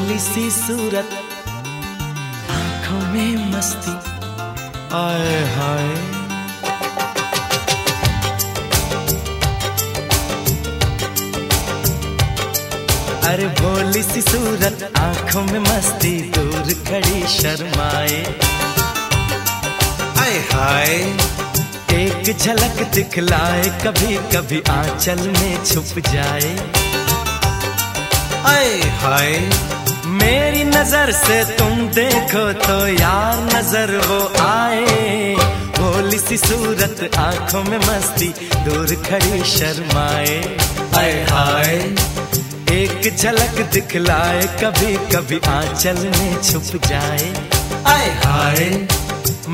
सी सूरत, आँखों में मस्ती, आए हाय। अरे भोली सी सूरत, आँखों में मस्ती, दूर खड़ी शर्माए। आए हाय, एक झलक दिखलाए कभी कभी आंचल में छुप जाए। आए हाय मेरी नज़र से तुम देखो तो यार नज़र वो आए। भोली सी सूरत आँखों में मस्ती, दूर खड़ी शर्माए। आए हाय, एक झलक दिखलाए कभी कभी आंचल में छुप जाए। आए हाय,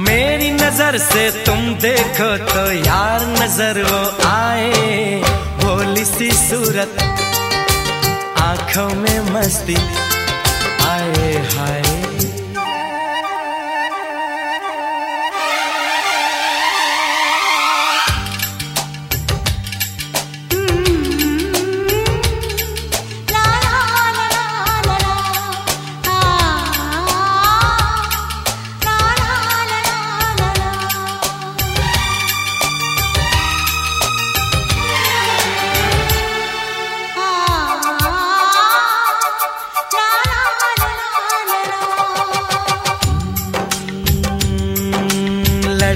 मेरी नज़र से तुम देखो तो यार नज़र वो आए। भोली सी सूरत आँखों में मस्ती आए हाय।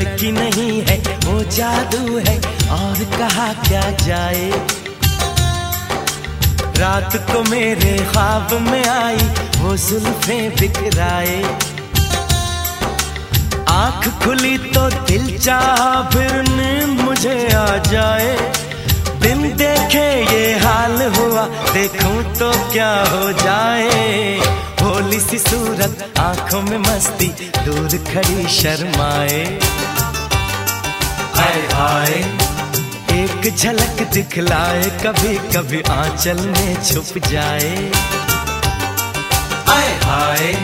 लड़की नहीं है, वो जादू है। और कहा क्या जाए? रात को मेरे ख्वाब में आई, वो जुल्फे बिखराए। आँख खुली तो दिल चाहा, फिर नींद मुझे आ जाए। बिन देखे ये हाल हुआ, देखूँ तो क्या हो जाए। भोली सी सूरत, आँखों में मस्ती, दूर खड़ी शर्माए। हाय हाय, एक झलक दिखलाए कभी कभी आंचल में छुप जाए। हाय हाय,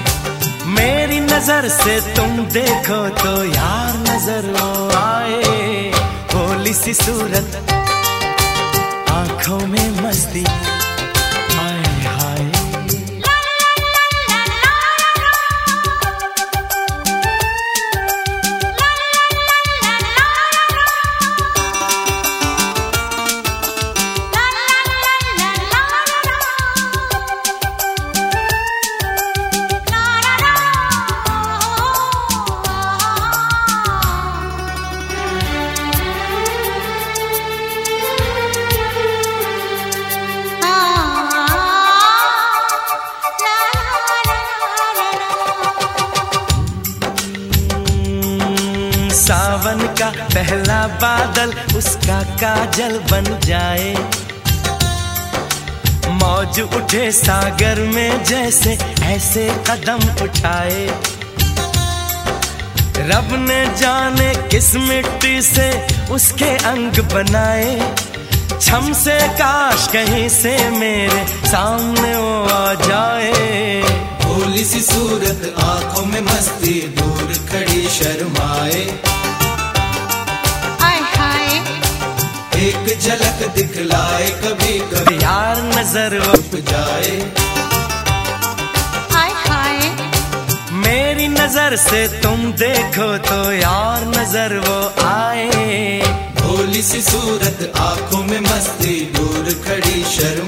मेरी नज़र से तुम देखो तो यार नज़र आए। भोली सी सूरत, आँखों में मस्ती का पहला बादल उसका काजल बन जाए। मौज उठे सागर में जैसे ऐसे कदम उठाए। रब ने जाने किस मिट्टी से उसके अंग बनाए। छम से काश कहीं से मेरे सामने वो आ जाए। भोली सी सूरत आँखों में मस्ती, दूर खड़ी शर्माए। एक झलक दिखलाए कभी कभी। यार नज़र उठ जाए। हाय हाय। मेरी नज़र से तुम देखो तो यार नज़र वो आए। भोली सी सूरत आँखों में मस्ती दूर खड़ी शर्माए